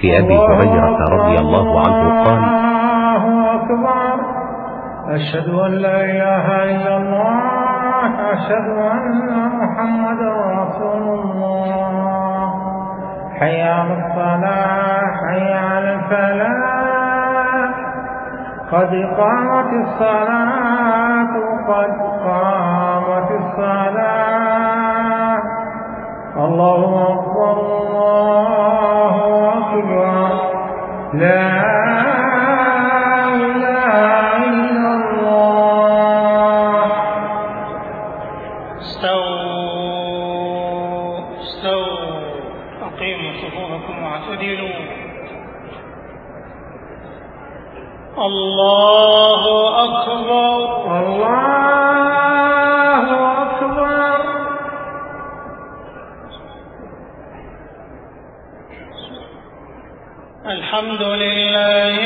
في أبي هريرة رضي الله عنه قال الله أكبر. أشهد أن لا إله إلا الله أشهد أن محمدا رسول الله. حي على الصلاة حي على الفلاح. قد قامت الصلاة قد قامت الصلاة. الله أكبر استووا استووا أقيموا صفوفكم واعتدلوا الله أكبر. الله أكبر. الحمد لله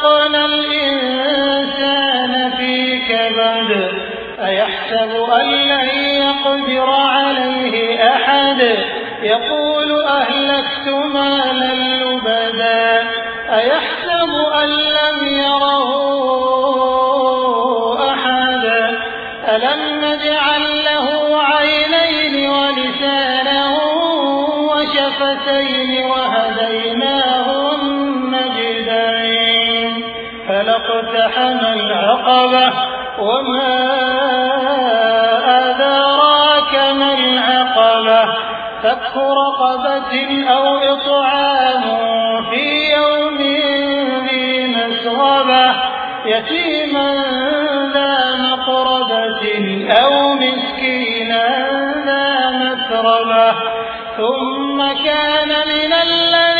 خلقنا الإنسان في كبد أيحسب أن لن يقدر عليه أحد؟ يقول أهلكت مالا لبدا أيحسب أن لم يره أحد؟ ألم نجعل له عينين ولسانا وشفتين وهديناه فلاقتحم العقبة وما أدراك ما العقبة؟ فك رقبة أو إطعام في يوم ذي مسغبة. يتيما ذا مقربة أو مسكينا ذا مسربة ثم كان من الذين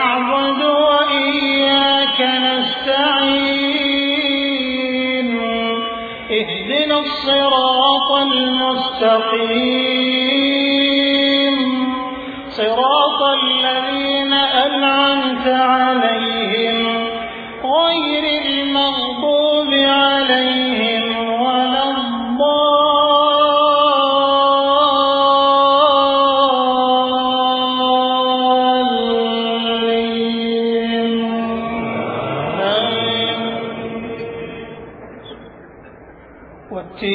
المستقيم صراط الذين أنعمت عليهم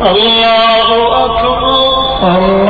الله أكبر. الله